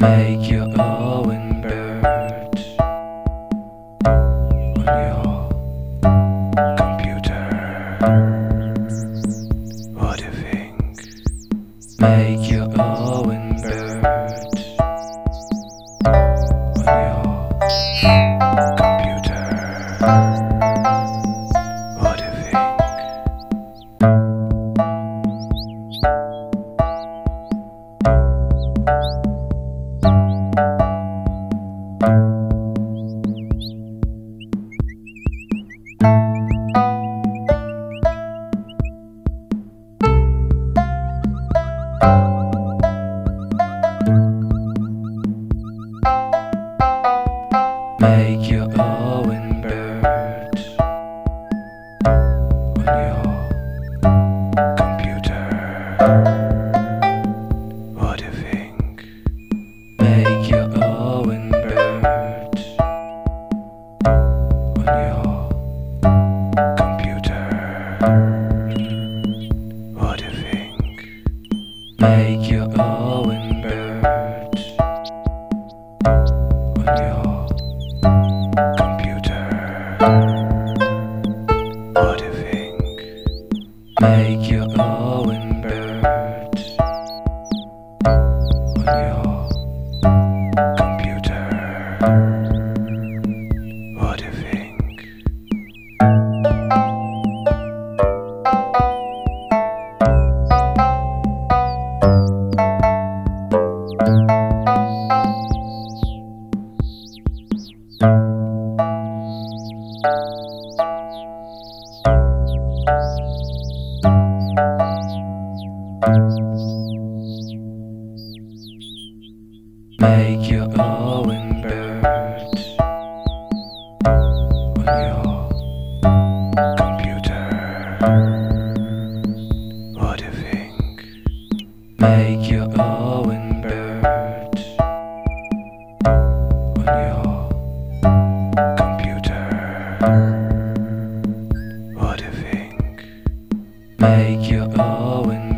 Make your own Make your own Make your own bird on your computer. What do you think? Make your own bird on your take your own